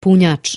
punjač.